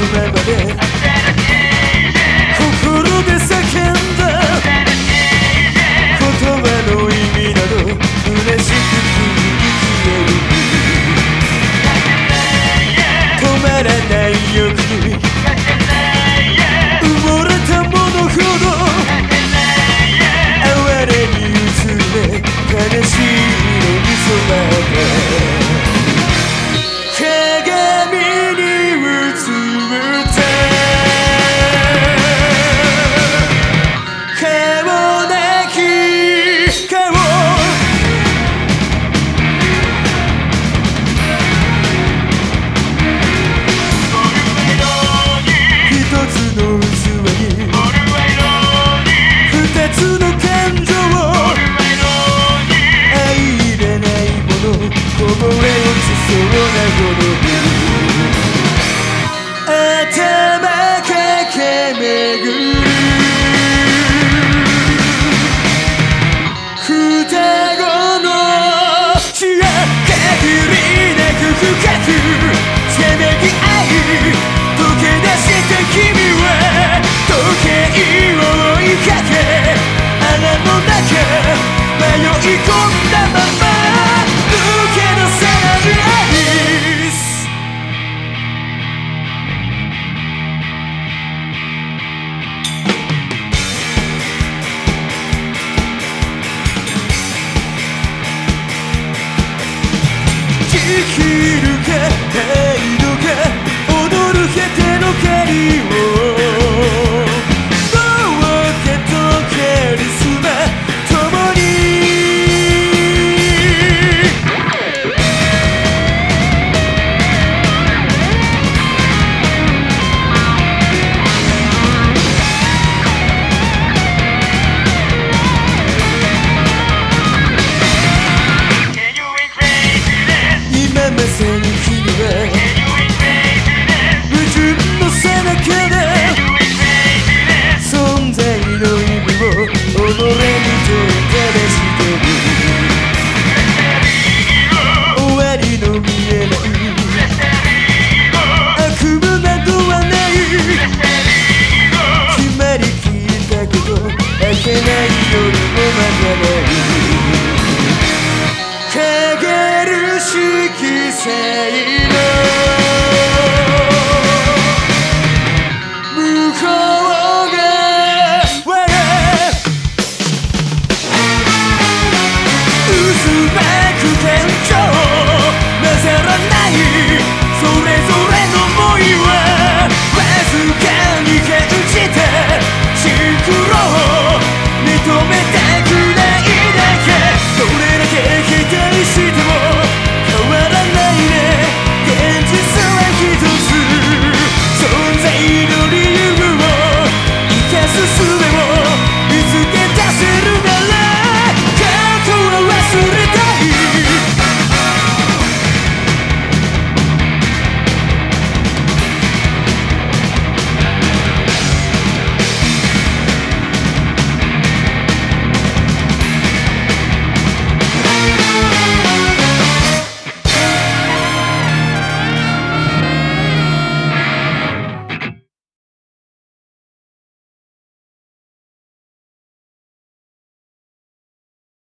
remember this Thank you. 生きるかないの踊る果てのけりを prometer